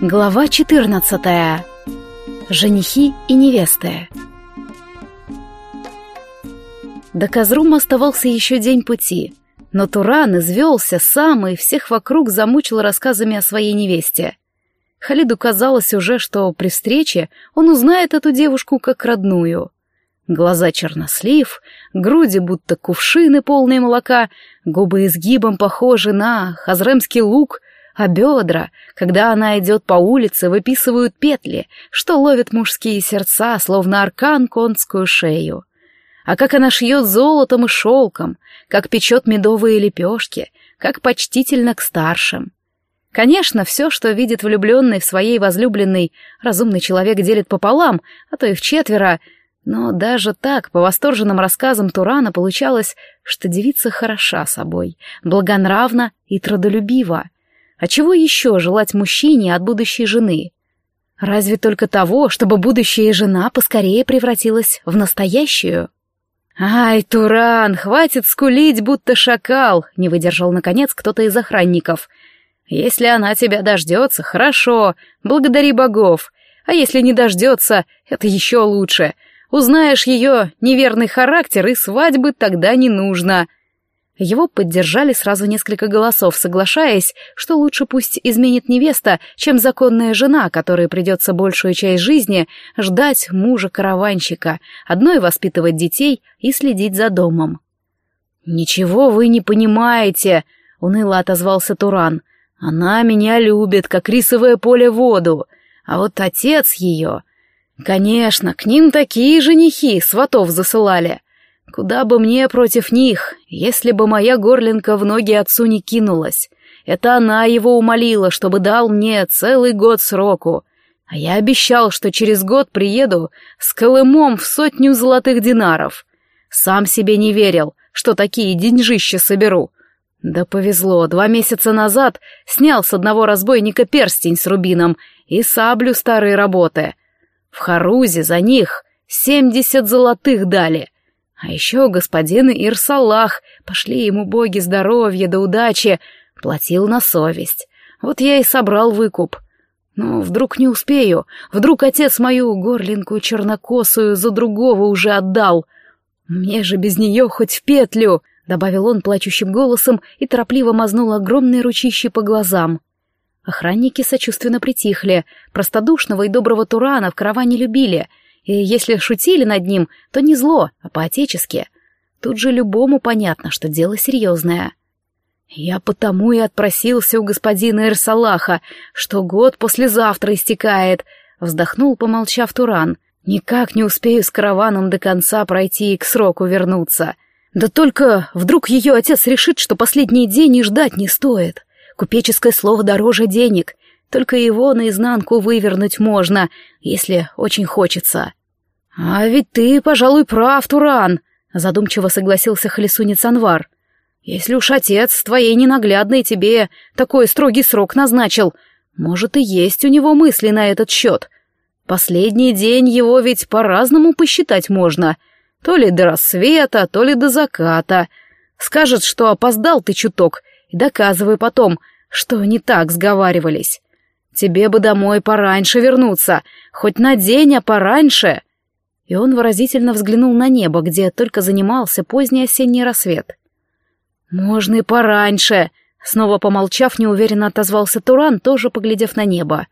Глава 14. Женихи и невесты. До Казрума оставался еще день пути, но Туран извелся сам и всех вокруг замучил рассказами о своей невесте. Халиду казалось уже, что при встрече он узнает эту девушку как родную. Глаза чернослив, груди будто кувшины полные молока, губы изгибом похожи на хазремский лук — а бедра, когда она идет по улице, выписывают петли, что ловят мужские сердца, словно аркан конскую шею. А как она шьет золотом и шелком, как печет медовые лепешки, как почтительно к старшим. Конечно, все, что видит влюбленный в своей возлюбленной, разумный человек делит пополам, а то и в четверо, но даже так, по восторженным рассказам Турана, получалось, что девица хороша собой, благонравна и трудолюбива. А чего еще желать мужчине от будущей жены? Разве только того, чтобы будущая жена поскорее превратилась в настоящую? «Ай, Туран, хватит скулить, будто шакал!» — не выдержал, наконец, кто-то из охранников. «Если она тебя дождется, хорошо, благодари богов. А если не дождется, это еще лучше. Узнаешь ее неверный характер, и свадьбы тогда не нужно». Его поддержали сразу несколько голосов, соглашаясь, что лучше пусть изменит невеста, чем законная жена, которой придется большую часть жизни ждать мужа-караванщика, одной воспитывать детей и следить за домом. «Ничего вы не понимаете», — уныло отозвался Туран. «Она меня любит, как рисовое поле воду, а вот отец ее...» «Конечно, к ним такие женихи сватов засылали». Куда бы мне против них, если бы моя горлинка в ноги отцу не кинулась. Это она его умолила, чтобы дал мне целый год сроку. А я обещал, что через год приеду с Колымом в сотню золотых динаров. Сам себе не верил, что такие деньжища соберу. Да повезло, два месяца назад снял с одного разбойника перстень с рубином и саблю старой работы. В Харузе за них семьдесят золотых дали. А еще господин Ирсалах, пошли ему боги здоровья да удачи, платил на совесть. Вот я и собрал выкуп. Но вдруг не успею, вдруг отец мою горлинку чернокосую за другого уже отдал. Мне же без нее хоть в петлю, — добавил он плачущим голосом и торопливо мазнул огромные ручищи по глазам. Охранники сочувственно притихли, простодушного и доброго Турана в караване любили — и если шутили над ним, то не зло, а по-отечески. Тут же любому понятно, что дело серьезное. Я потому и отпросился у господина Эрсалаха, что год послезавтра истекает, вздохнул, помолчав Туран. Никак не успею с караваном до конца пройти и к сроку вернуться. Да только вдруг ее отец решит, что последний день и ждать не стоит. Купеческое слово дороже денег, только его наизнанку вывернуть можно, если очень хочется. «А ведь ты, пожалуй, прав, Туран», — задумчиво согласился Халисунец Анвар. «Если уж отец твоей ненаглядной тебе такой строгий срок назначил, может, и есть у него мысли на этот счет. Последний день его ведь по-разному посчитать можно. То ли до рассвета, то ли до заката. Скажет, что опоздал ты чуток, и доказывай потом, что не так сговаривались. Тебе бы домой пораньше вернуться, хоть на день, а пораньше. И он выразительно взглянул на небо, где только занимался поздний осенний рассвет. Можно и пораньше, снова помолчав, неуверенно отозвался Туран, тоже поглядев на небо.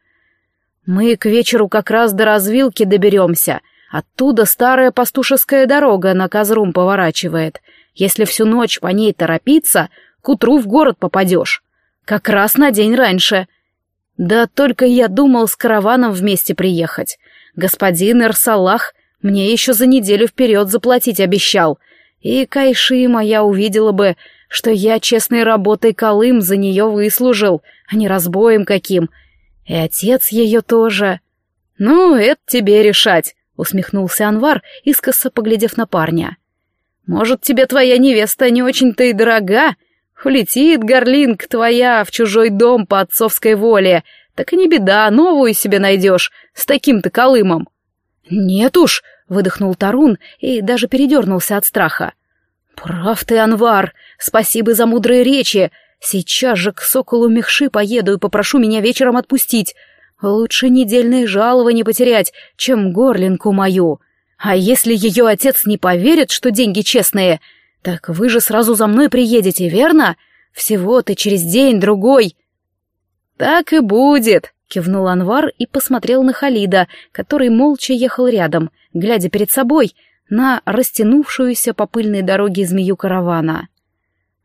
Мы к вечеру как раз до развилки доберемся. Оттуда старая пастушеская дорога на Козрум поворачивает. Если всю ночь по ней торопиться, к утру в город попадешь. Как раз на день раньше — да только я думал с караваном вместе приехать. Господин Эрсалах мне еще за неделю вперед заплатить обещал. И Кайши моя увидела бы, что я честной работой Колым за нее выслужил, а не разбоем каким. И отец ее тоже. «Ну, это тебе решать», — усмехнулся Анвар, искоса поглядев на парня. «Может, тебе твоя невеста не очень-то и дорога?» Улетит горлинг твоя в чужой дом по отцовской воле, так и не беда, новую себе найдешь, с таким-то колымом. Нет уж, выдохнул Тарун и даже передернулся от страха. «Прав ты, Анвар! Спасибо за мудрые речи! Сейчас же к соколу Мехши поеду и попрошу меня вечером отпустить. Лучше недельное жалование потерять, чем горлинку мою. А если ее отец не поверит, что деньги честные, так вы же сразу за мной приедете, верно? Всего-то через день-другой». «Так и будет», — кивнул Анвар и посмотрел на Халида, который молча ехал рядом, глядя перед собой — на растянувшуюся по пыльной дороге змею каравана.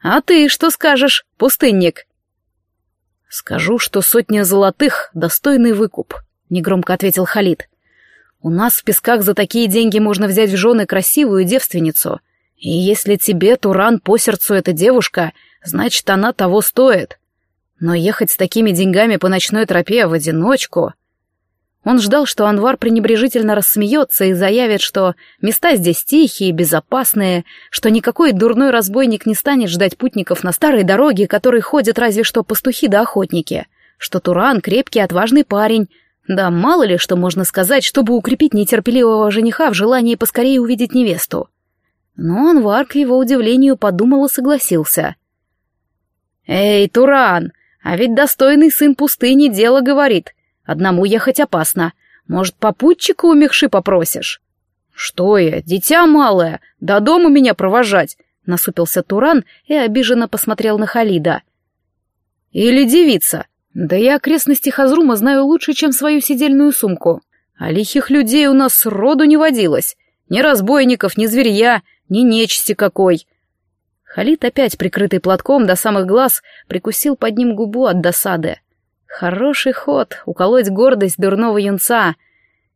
«А ты что скажешь, пустынник?» «Скажу, что сотня золотых — достойный выкуп», — негромко ответил Халид. «У нас в песках за такие деньги можно взять в жены красивую девственницу. И если тебе, Туран, по сердцу эта девушка, значит, она того стоит. Но ехать с такими деньгами по ночной тропе в одиночку...» Он ждал, что Анвар пренебрежительно рассмеется и заявит, что места здесь тихие, безопасные, что никакой дурной разбойник не станет ждать путников на старой дороге, которой ходят разве что пастухи да охотники, что Туран — крепкий, отважный парень. Да мало ли что можно сказать, чтобы укрепить нетерпеливого жениха в желании поскорее увидеть невесту. Но Анвар, к его удивлению, подумал и согласился. «Эй, Туран, а ведь достойный сын пустыни дело говорит. Одному ехать опасно. Может, попутчика у Мехши попросишь?» «Что я, дитя малое, до дома меня провожать?» — насупился Туран и обиженно посмотрел на Халида. «Или девица. Да я окрестности Хазрума знаю лучше, чем свою сидельную сумку. А лихих людей у нас роду не водилось. Ни разбойников, ни зверья, ни нечисти какой». Халид, опять прикрытый платком до самых глаз, прикусил под ним губу от досады. Хороший ход — уколоть гордость дурного юнца.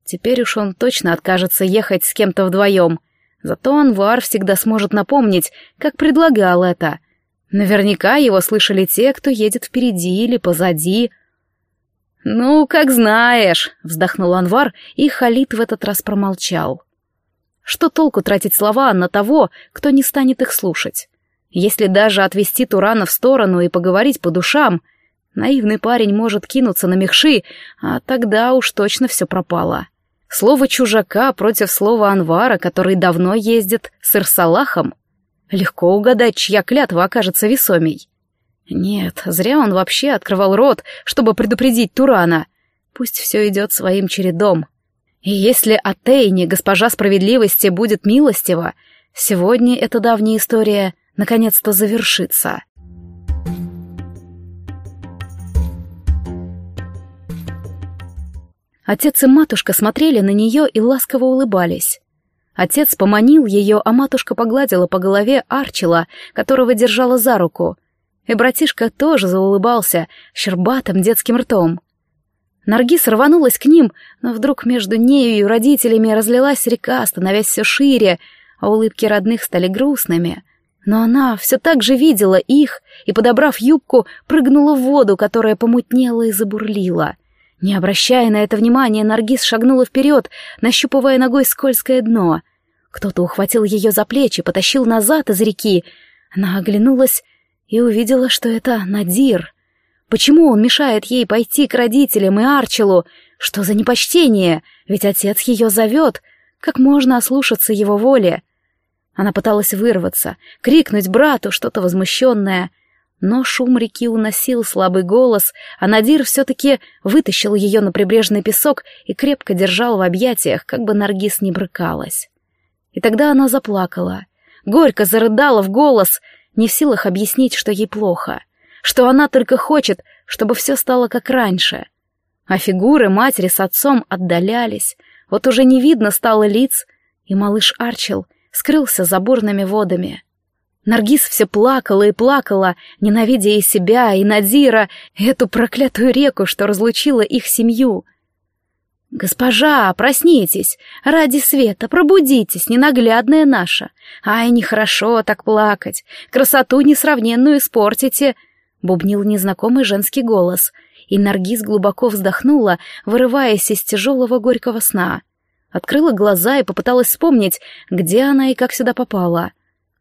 Теперь уж он точно откажется ехать с кем-то вдвоем. Зато Анвар всегда сможет напомнить, как предлагал это. Наверняка его слышали те, кто едет впереди или позади. «Ну, как знаешь», — вздохнул Анвар, и Халид в этот раз промолчал. Что толку тратить слова на того, кто не станет их слушать? Если даже отвести Турана в сторону и поговорить по душам — Наивный парень может кинуться на мехши, а тогда уж точно все пропало. Слово чужака против слова Анвара, который давно ездит с Ирсалахом. Легко угадать, чья клятва окажется весомей. Нет, зря он вообще открывал рот, чтобы предупредить Турана. Пусть все идет своим чередом. И если Атейне, госпожа справедливости, будет милостива, сегодня эта давняя история наконец-то завершится. Отец и матушка смотрели на нее и ласково улыбались. Отец поманил ее, а матушка погладила по голове Арчила, которого держала за руку. И братишка тоже заулыбался щербатым детским ртом. Наргиз рванулась к ним, но вдруг между нею и родителями разлилась река, становясь все шире, а улыбки родных стали грустными. Но она все так же видела их и, подобрав юбку, прыгнула в воду, которая помутнела и забурлила — не обращая на это внимания, Наргиз шагнула вперед, нащупывая ногой скользкое дно. Кто-то ухватил ее за плечи, потащил назад из реки. Она оглянулась и увидела, что это Надир. Почему он мешает ей пойти к родителям и Арчелу? Что за непочтение? Ведь отец ее зовет. Как можно ослушаться его воли? Она пыталась вырваться, крикнуть брату что-то возмущенное, но шум реки уносил слабый голос, а Надир все-таки вытащил ее на прибрежный песок и крепко держал в объятиях, как бы Наргиз не брыкалась. И тогда она заплакала, горько зарыдала в голос, не в силах объяснить, что ей плохо, что она только хочет, чтобы все стало как раньше. А фигуры матери с отцом отдалялись, вот уже не видно стало лиц, и малыш Арчил скрылся за бурными водами — Наргиз все плакала и плакала, ненавидя и себя, и Надира, эту проклятую реку, что разлучила их семью. «Госпожа, проснитесь! Ради света, пробудитесь, ненаглядная наша! Ай, нехорошо так плакать! Красоту несравненную испортите!» — бубнил незнакомый женский голос, и Наргиз глубоко вздохнула, вырываясь из тяжелого горького сна. Открыла глаза и попыталась вспомнить, где она и как сюда попала —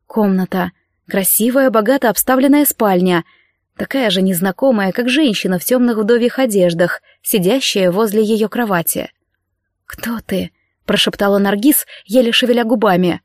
Комната. Красивая, богато обставленная спальня. Такая же незнакомая, как женщина в темных вдовьих одеждах, сидящая возле ее кровати. «Кто ты?» — прошептала Наргиз, еле шевеля губами.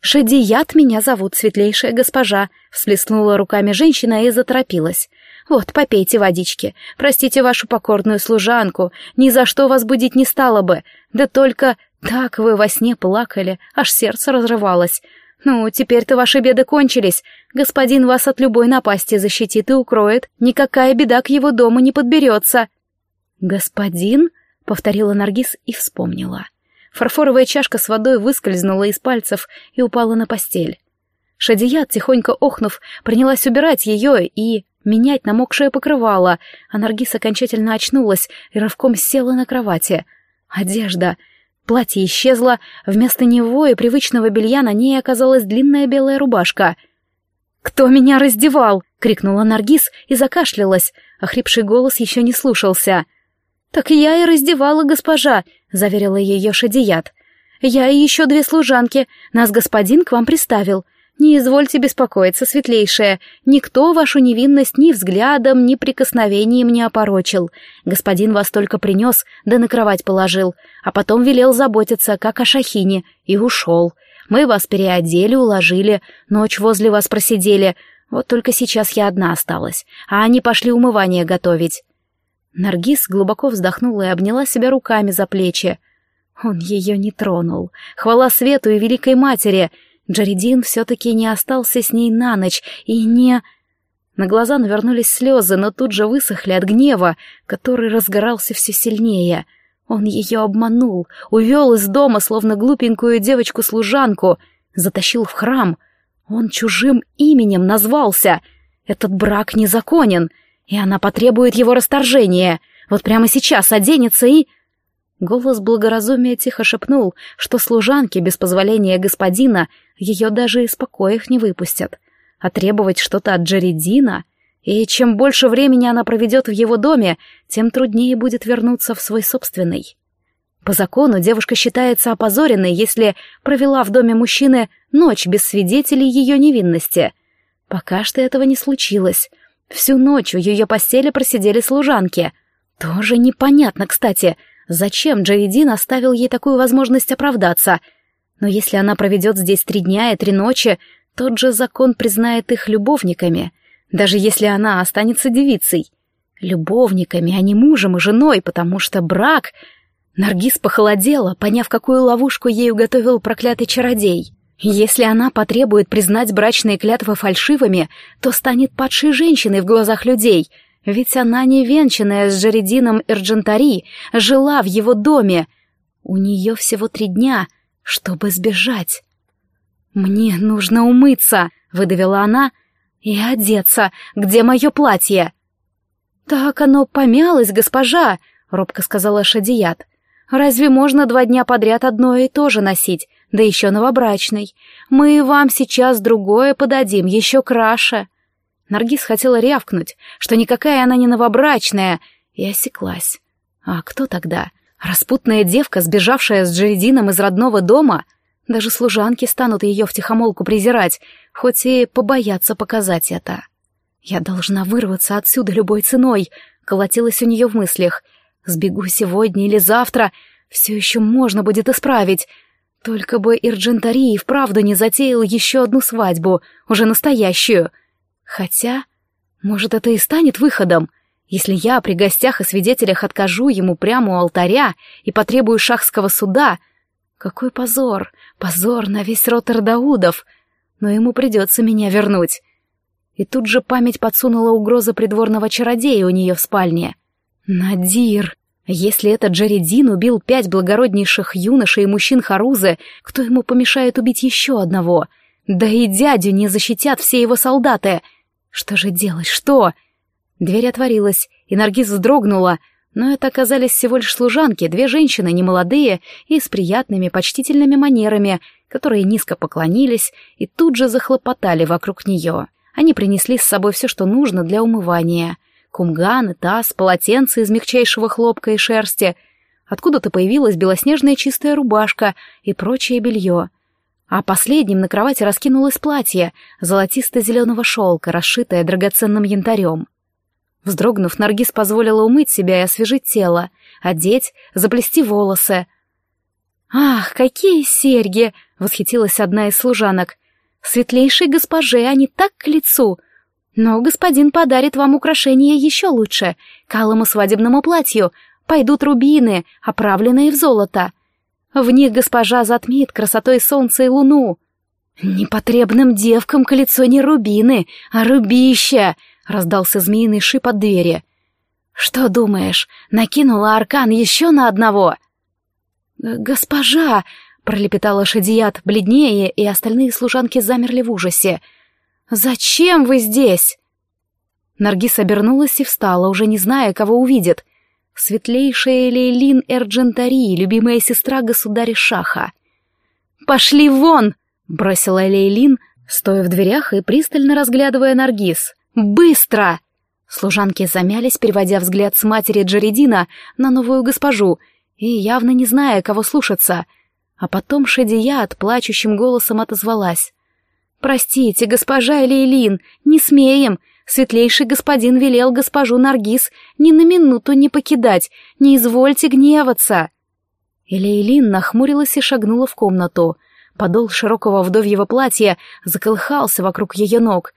«Шадият меня зовут, светлейшая госпожа», — всплеснула руками женщина и заторопилась. «Вот, попейте водички. Простите вашу покорную служанку. Ни за что вас будить не стало бы. Да только так вы во сне плакали, аж сердце разрывалось. Ну, теперь-то ваши беды кончились. Господин вас от любой напасти защитит и укроет. Никакая беда к его дому не подберется». «Господин?» — повторила Наргиз и вспомнила. Фарфоровая чашка с водой выскользнула из пальцев и упала на постель. Шадият, тихонько охнув, принялась убирать ее и менять намокшее покрывало, а Наргиз окончательно очнулась и рывком села на кровати. Одежда. Платье исчезло, вместо него и привычного белья на ней оказалась длинная белая рубашка. «Кто меня раздевал?» — крикнула Наргиз и закашлялась, хрипший голос еще не слушался. «Так я и раздевала госпожа», — заверила ее Шадият. «Я и еще две служанки. Нас господин к вам приставил. Не извольте беспокоиться, светлейшая. Никто вашу невинность ни взглядом, ни прикосновением не опорочил. Господин вас только принес, да на кровать положил, а потом велел заботиться, как о шахине, и ушел. Мы вас переодели, уложили, ночь возле вас просидели. Вот только сейчас я одна осталась, а они пошли умывание готовить. Наргиз глубоко вздохнула и обняла себя руками за плечи. Он ее не тронул. Хвала свету и великой матери. Джаридин все-таки не остался с ней на ночь и не... На глаза навернулись слезы, но тут же высохли от гнева, который разгорался все сильнее. Он ее обманул, увел из дома, словно глупенькую девочку-служанку, затащил в храм. Он чужим именем назвался. Этот брак незаконен — и она потребует его расторжения. Вот прямо сейчас оденется и... Голос благоразумия тихо шепнул, что служанки без позволения господина ее даже из покоев не выпустят. А требовать что-то от Джеридина... И чем больше времени она проведет в его доме, тем труднее будет вернуться в свой собственный. По закону девушка считается опозоренной, если провела в доме мужчины ночь без свидетелей ее невинности. Пока что этого не случилось, Всю ночь у ее постели просидели служанки. Тоже непонятно, кстати, зачем Джаидин оставил ей такую возможность оправдаться. Но если она проведет здесь три дня и три ночи, тот же закон признает их любовниками, даже если она останется девицей. Любовниками, а не мужем и женой, потому что брак... Наргиз похолодела, поняв, какую ловушку ей уготовил проклятый чародей. Если она потребует признать брачные клятвы фальшивыми, то станет падшей женщиной в глазах людей, ведь она не венчанная с Джередином Эрджентари, жила в его доме. У нее всего три дня, чтобы сбежать. «Мне нужно умыться», — выдавила она, — «и одеться. Где мое платье?» «Так оно помялось, госпожа», — робко сказала Шадият. «Разве можно два дня подряд одно и то же носить? Да еще новобрачный. Мы вам сейчас другое подадим, еще краше». Наргиз хотела рявкнуть, что никакая она не новобрачная, и осеклась. А кто тогда? Распутная девка, сбежавшая с Джеридином из родного дома? Даже служанки станут ее втихомолку презирать, хоть и побоятся показать это. «Я должна вырваться отсюда любой ценой», — колотилась у нее в мыслях. «Сбегу сегодня или завтра, все еще можно будет исправить. Только бы Ирджентари и вправду не затеял еще одну свадьбу, уже настоящую. Хотя, может, это и станет выходом, если я при гостях и свидетелях откажу ему прямо у алтаря и потребую шахского суда. Какой позор, позор на весь род Ирдаудов. Но ему придется меня вернуть. И тут же память подсунула угроза придворного чародея у нее в спальне. Надир! Если этот Джеридин убил пять благороднейших юношей и мужчин Харузы, кто ему помешает убить еще одного? Да и дядю не защитят все его солдаты. Что же делать, что? Дверь отворилась, и Наргиз вздрогнула, но это оказались всего лишь служанки, две женщины, немолодые и с приятными, почтительными манерами, которые низко поклонились и тут же захлопотали вокруг нее. Они принесли с собой все, что нужно для умывания — кумганы, таз, полотенце из мягчайшего хлопка и шерсти. Откуда-то появилась белоснежная чистая рубашка и прочее белье. А последним на кровати раскинулось платье золотисто-зеленого шелка, расшитое драгоценным янтарем. Вздрогнув, Наргиз позволила умыть себя и освежить тело, одеть, заплести волосы. «Ах, какие серьги!» — восхитилась одна из служанок. «Светлейшей госпоже они так к лицу!» Но господин подарит вам украшение еще лучше. К алому свадебному платью пойдут рубины, оправленные в золото. В них госпожа затмит красотой солнца и луну. Непотребным девкам к лицу не рубины, а рубища, раздался змеиный шип от двери. Что думаешь, накинула аркан еще на одного? Госпожа, пролепетала Шадият бледнее, и остальные служанки замерли в ужасе. «Зачем вы здесь?» Наргиз обернулась и встала, уже не зная, кого увидит. Светлейшая Лейлин Эрджентари, любимая сестра государя Шаха. «Пошли вон!» — бросила Лейлин, стоя в дверях и пристально разглядывая Наргиз. «Быстро!» Служанки замялись, переводя взгляд с матери Джаредина на новую госпожу и явно не зная, кого слушаться. А потом Шадият плачущим голосом отозвалась. «Простите, госпожа Лейлин, не смеем. Светлейший господин велел госпожу Наргиз ни на минуту не покидать, не извольте гневаться». Лейлин нахмурилась и шагнула в комнату. Подол широкого вдовьего платья заколыхался вокруг ее ног,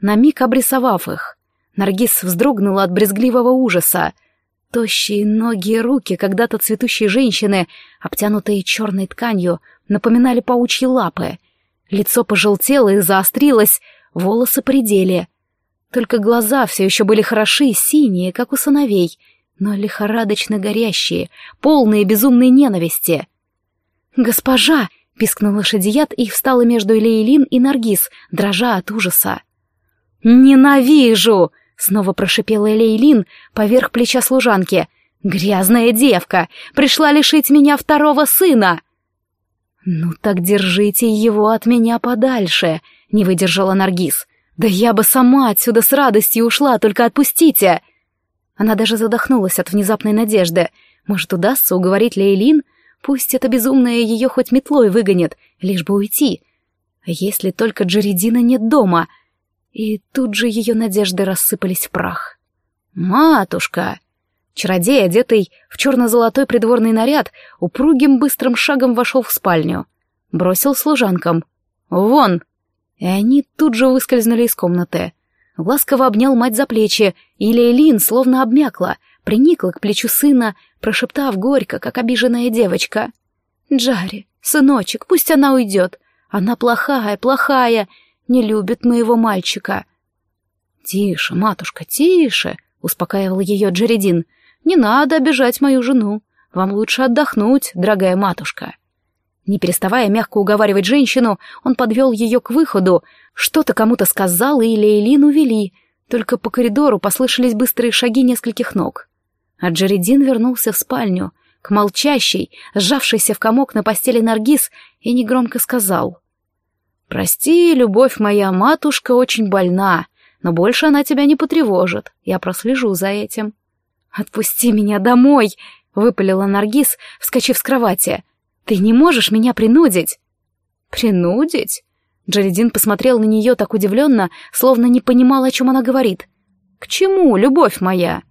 на миг обрисовав их. Наргиз вздрогнула от брезгливого ужаса. Тощие ноги и руки когда-то цветущей женщины, обтянутые черной тканью, напоминали паучьи лапы — Лицо пожелтело и заострилось, волосы предели. Только глаза все еще были хороши, синие, как у сыновей, но лихорадочно горящие, полные безумной ненависти. «Госпожа!» — пискнула Шадият и встала между Лейлин и Наргиз, дрожа от ужаса. «Ненавижу!» — снова прошипела Лейлин поверх плеча служанки. «Грязная девка! Пришла лишить меня второго сына!» «Ну так держите его от меня подальше», — не выдержала Наргиз. «Да я бы сама отсюда с радостью ушла, только отпустите!» Она даже задохнулась от внезапной надежды. Может, удастся уговорить Лейлин? Пусть это безумное ее хоть метлой выгонит, лишь бы уйти. Если только Джеридина нет дома? И тут же ее надежды рассыпались в прах. «Матушка!» Чародей, одетый в черно-золотой придворный наряд, упругим быстрым шагом вошел в спальню. Бросил служанкам. «Вон!» И они тут же выскользнули из комнаты. Ласково обнял мать за плечи, и Лейлин словно обмякла, приникла к плечу сына, прошептав горько, как обиженная девочка. «Джари, сыночек, пусть она уйдет. Она плохая, плохая, не любит моего мальчика». «Тише, матушка, тише!» — успокаивал ее Джеридин — не надо обижать мою жену. Вам лучше отдохнуть, дорогая матушка». Не переставая мягко уговаривать женщину, он подвел ее к выходу, что-то кому-то сказал, и Лейлин увели. Только по коридору послышались быстрые шаги нескольких ног. А Джередин вернулся в спальню, к молчащей, сжавшейся в комок на постели Наргиз, и негромко сказал. «Прости, любовь моя, матушка очень больна, но больше она тебя не потревожит, я прослежу за этим». «Отпусти меня домой!» — выпалила Наргиз, вскочив с кровати. «Ты не можешь меня принудить!» «Принудить?» Джаледин посмотрел на нее так удивленно, словно не понимал, о чем она говорит. «К чему, любовь моя?»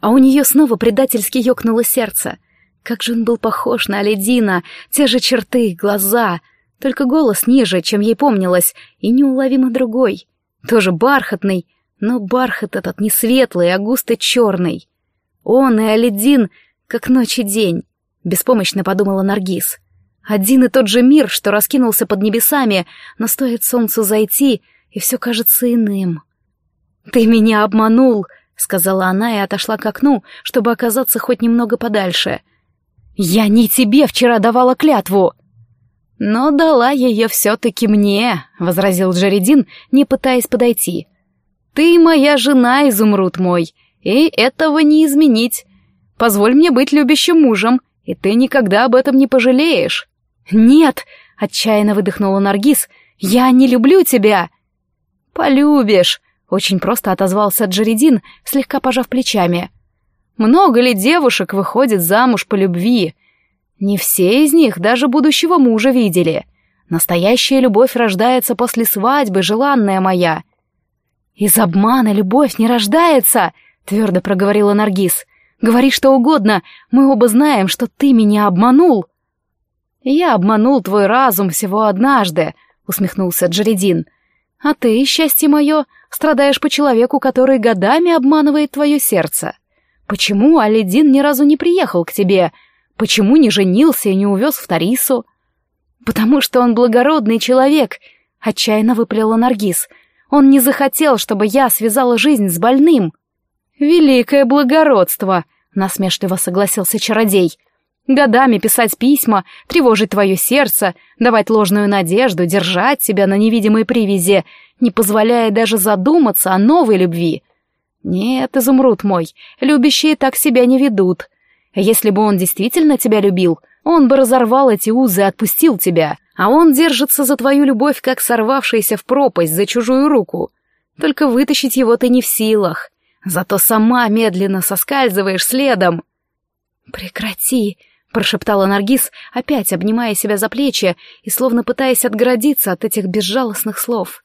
А у нее снова предательски ёкнуло сердце. Как же он был похож на Аледина, те же черты, глаза, только голос ниже, чем ей помнилось, и неуловимо другой, тоже бархатный, но бархат этот не светлый, а густо черный. Он и Алидин, как ночь и день, беспомощно подумала Наргиз. Один и тот же мир, что раскинулся под небесами, но стоит солнцу зайти, и все кажется иным. «Ты меня обманул», — сказала она и отошла к окну, чтобы оказаться хоть немного подальше. «Я не тебе вчера давала клятву!» «Но дала ее все-таки мне», — возразил Джаредин, не пытаясь подойти. Ты моя жена, изумруд мой, и этого не изменить. Позволь мне быть любящим мужем, и ты никогда об этом не пожалеешь. Нет, отчаянно выдохнула Наргиз, я не люблю тебя. Полюбишь, очень просто отозвался Джеридин, слегка пожав плечами. Много ли девушек выходит замуж по любви? Не все из них даже будущего мужа видели. Настоящая любовь рождается после свадьбы, желанная моя. «Из обмана любовь не рождается!» — твердо проговорила Наргиз. Говори что угодно, мы оба знаем, что ты меня обманул». «Я обманул твой разум всего однажды», — усмехнулся Джередин. «А ты, счастье мое, страдаешь по человеку, который годами обманывает твое сердце. Почему Алидин ни разу не приехал к тебе? Почему не женился и не увез в Тарису?» «Потому что он благородный человек», — отчаянно выплела Наргиз. «Он не захотел, чтобы я связала жизнь с больным». «Великое благородство», — насмешливо согласился чародей. Годами писать письма, тревожить твое сердце, давать ложную надежду, держать себя на невидимой привязи, не позволяя даже задуматься о новой любви. Нет, изумруд мой, любящие так себя не ведут. Если бы он действительно тебя любил, он бы разорвал эти узы и отпустил тебя, а он держится за твою любовь, как сорвавшийся в пропасть за чужую руку. Только вытащить его ты не в силах. Зато сама медленно соскальзываешь следом. «Прекрати!» прошептала Наргиз, опять обнимая себя за плечи и словно пытаясь отгородиться от этих безжалостных слов.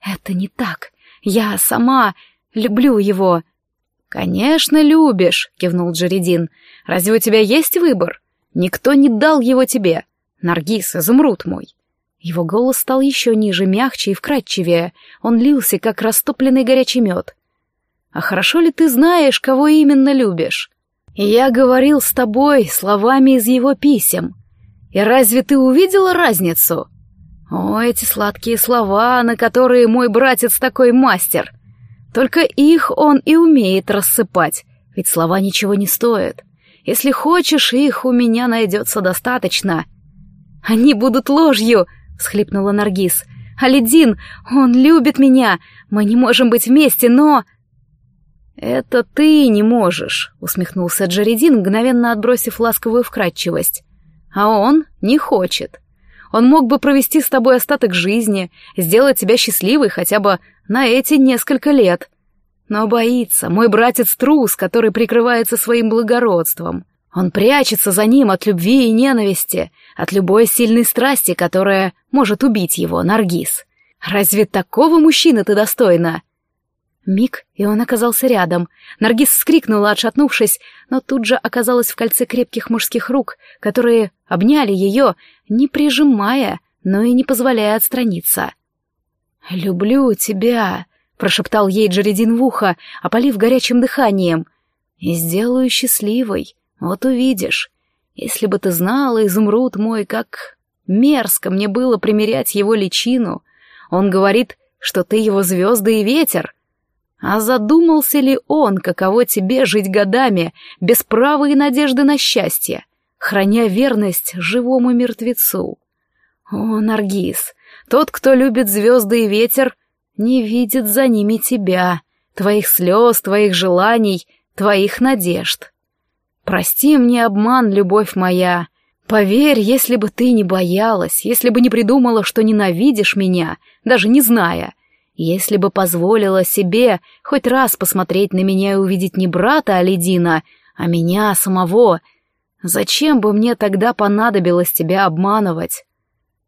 «Это не так. Я сама люблю его». «Конечно, любишь», — кивнул Джеридин. «Разве у тебя есть выбор? Никто не дал его тебе. Наргиз, изумруд мой». Его голос стал еще ниже, мягче и вкрадчивее. Он лился, как растопленный горячий мед. «А хорошо ли ты знаешь, кого именно любишь? я говорил с тобой словами из его писем. И разве ты увидела разницу? О, эти сладкие слова, на которые мой братец такой мастер. Только их он и умеет рассыпать, ведь слова ничего не стоят. Если хочешь, их у меня найдется достаточно. Они будут ложью, всхлипнула Наргиз. Алидин, он любит меня. Мы не можем быть вместе, но... «Это ты не можешь», — усмехнулся Джаредин, мгновенно отбросив ласковую вкрадчивость. «А он не хочет. Он мог бы провести с тобой остаток жизни, сделать тебя счастливой хотя бы на эти несколько лет. Но боится, мой братец трус, который прикрывается своим благородством. Он прячется за ним от любви и ненависти, от любой сильной страсти, которая может убить его, Наргиз. Разве такого мужчины ты достойна?» Миг, и он оказался рядом. Наргиз вскрикнула, отшатнувшись, но тут же оказалась в кольце крепких мужских рук, которые обняли ее, не прижимая, но и не позволяя отстраниться. «Люблю тебя», — прошептал ей Джередин в ухо, опалив горячим дыханием. «И сделаю счастливой, вот увидишь. Если бы ты знала, изумруд мой, как мерзко мне было примерять его личину. Он говорит, что ты его звезды и ветер». А задумался ли он, каково тебе жить годами, без права и надежды на счастье, храня верность живому мертвецу? О, Наргиз, тот, кто любит звезды и ветер, не видит за ними тебя, твоих слез, твоих желаний, твоих надежд. Прости мне обман, любовь моя. Поверь, если бы ты не боялась, если бы не придумала, что ненавидишь меня, даже не зная, если бы позволила себе хоть раз посмотреть на меня и увидеть не брата Алидина, а меня самого, зачем бы мне тогда понадобилось тебя обманывать?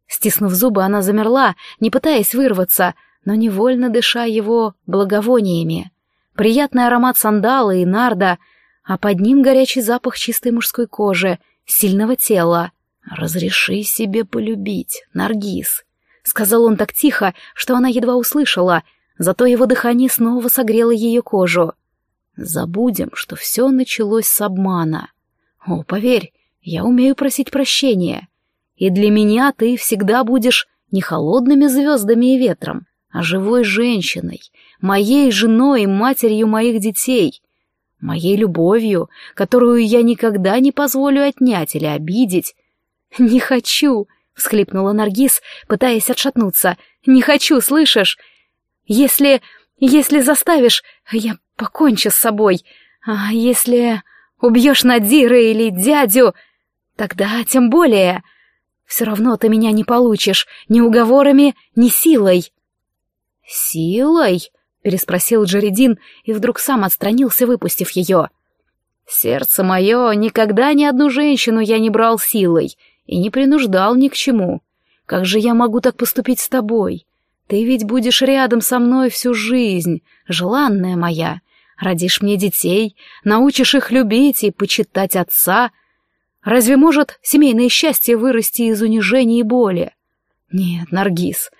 Стиснув зубы, она замерла, не пытаясь вырваться, но невольно дыша его благовониями. Приятный аромат сандала и нарда, а под ним горячий запах чистой мужской кожи, сильного тела. «Разреши себе полюбить, Наргиз», Сказал он так тихо, что она едва услышала, зато его дыхание снова согрело ее кожу. Забудем, что все началось с обмана. О, поверь, я умею просить прощения. И для меня ты всегда будешь не холодными звездами и ветром, живой женщиной, моей женой и матерью моих детей, моей любовью, которую я никогда не позволю отнять или обидеть. Не хочу, всхлипнула Наргиз, пытаясь отшатнуться. «Не хочу, слышишь? Если... если заставишь, я покончу с собой. А если убьешь Надира или дядю, тогда тем более. Все равно ты меня не получишь ни уговорами, ни силой». «Силой?» — переспросил Джеридин и вдруг сам отстранился, выпустив ее. «Сердце мое, никогда ни одну женщину я не брал силой, и не принуждал ни к чему. Как же я могу так поступить с тобой? Ты ведь будешь рядом со мной всю жизнь, желанная моя, Родишь мне детей, научишь их любить и почитать отца. Разве может семейное счастье вырасти из унижения и боли? Нет, Наргиз,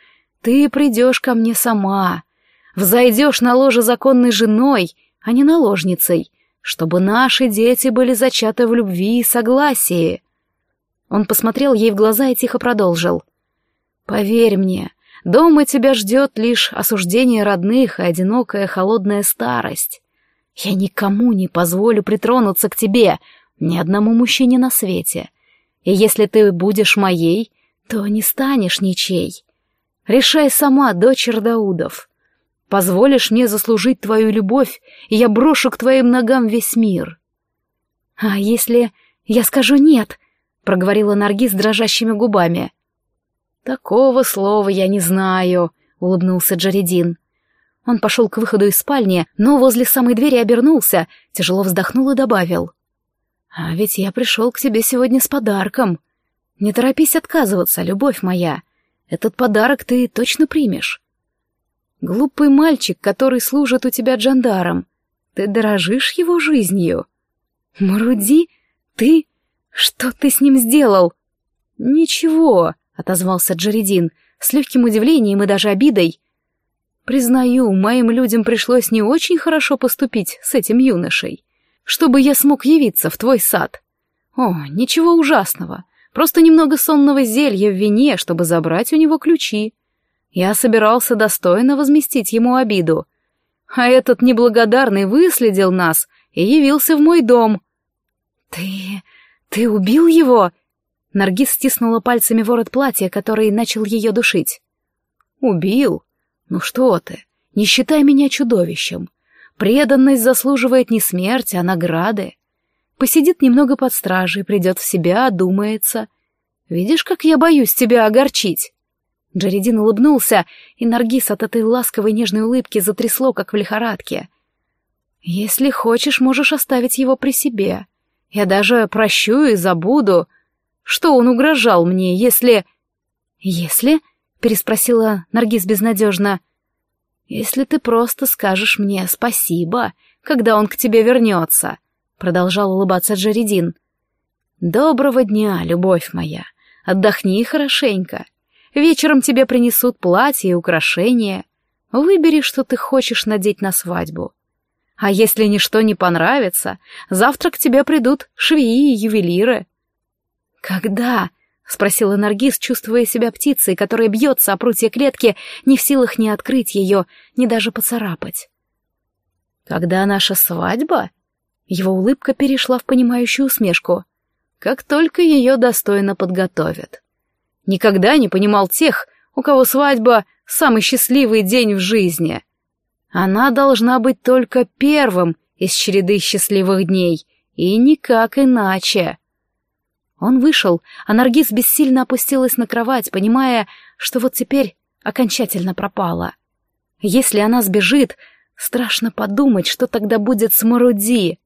ты придешь ко мне сама, взойдешь на ложе законной женой, а не наложницей, чтобы наши дети были зачаты в любви и согласии. Он посмотрел ей в глаза и тихо продолжил. «Поверь мне, дома тебя ждет лишь осуждение родных и одинокая холодная старость. Я никому не позволю притронуться к тебе, ни одному мужчине на свете. И если ты будешь моей, то не станешь ничей. Решай сама, дочь Даудов. Позволишь мне заслужить твою любовь, и я брошу к твоим ногам весь мир. А если я скажу «нет», — проговорила Наргиз дрожащими губами. «Такого слова я не знаю», — улыбнулся Джаридин. Он пошел к выходу из спальни, но возле самой двери обернулся, тяжело вздохнул и добавил. «А ведь я пришел к тебе сегодня с подарком. Не торопись отказываться, любовь моя. Этот подарок ты точно примешь. Глупый мальчик, который служит у тебя джандаром. Ты дорожишь его жизнью. Маруди, ты... Что ты с ним сделал? Ничего, — отозвался Джаридин, с легким удивлением и даже обидой. Признаю, моим людям пришлось не очень хорошо поступить с этим юношей, чтобы я смог явиться в твой сад. О, ничего ужасного, просто немного сонного зелья в вине, чтобы забрать у него ключи. Я собирался достойно возместить ему обиду. А этот неблагодарный выследил нас и явился в мой дом. «Ты... ты убил его?» Наргиз стиснула пальцами ворот платья, который начал ее душить. «Убил? «Ну что ты, не считай меня чудовищем. Преданность заслуживает не смерти, а награды. Посидит немного под стражей, придет в себя, одумается. Видишь, как я боюсь тебя огорчить?» Джаридин улыбнулся, и Наргиз от этой ласковой нежной улыбки затрясло, как в лихорадке. «Если хочешь, можешь оставить его при себе. Я даже прощу и забуду. Что он угрожал мне, если...» «Если...» — переспросила Наргиз безнадежно. «Если ты просто скажешь мне спасибо, когда он к тебе вернется», — продолжал улыбаться Джаридин. «Доброго дня, любовь моя. Отдохни хорошенько. Вечером тебе принесут платье и украшения. Выбери, что ты хочешь надеть на свадьбу. А если ничто не понравится, завтра к тебе придут швеи и ювелиры». «Когда?» — спросила Наргиз, чувствуя себя птицей, которая бьется о прутья клетки, не в силах ни открыть ее, ни даже поцарапать. «Когда наша свадьба?» Его улыбка перешла в понимающую усмешку. «Как только ее достойно подготовят. Никогда не понимал тех, у кого свадьба — самый счастливый день в жизни. Она должна быть только первым из череды счастливых дней, и никак иначе». Он вышел, а Наргиз бессильно опустилась на кровать, понимая, что вот теперь окончательно пропала. Если она сбежит, страшно подумать, что тогда будет с Маруди.